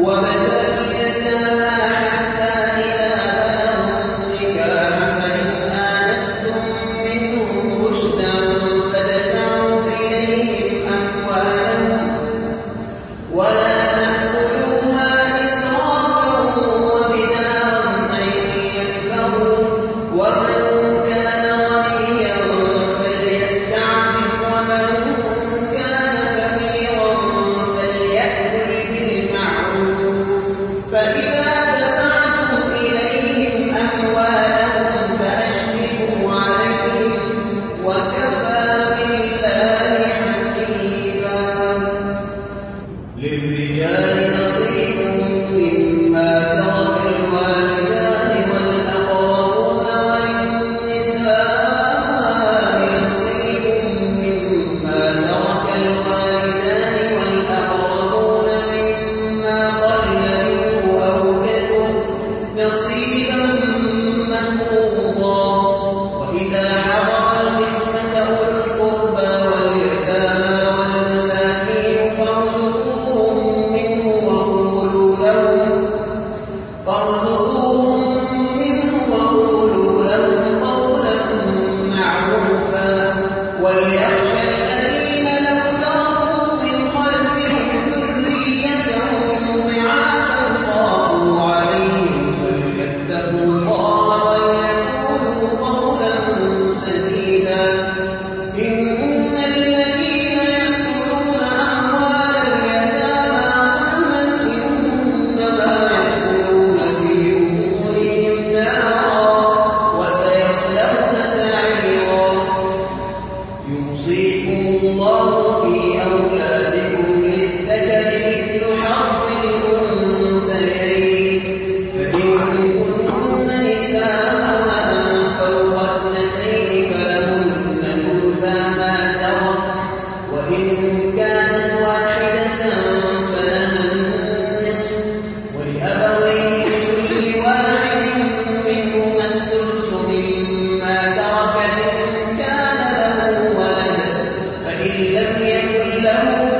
ومن فإذا وليقصد يُلْهِكُمُ اللَّهُ فِي أَوْلَادِكُمْ لَهُ